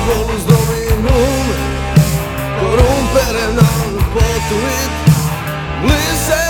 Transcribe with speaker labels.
Speaker 1: diavolul dominum Corrumpere n-am potuit Li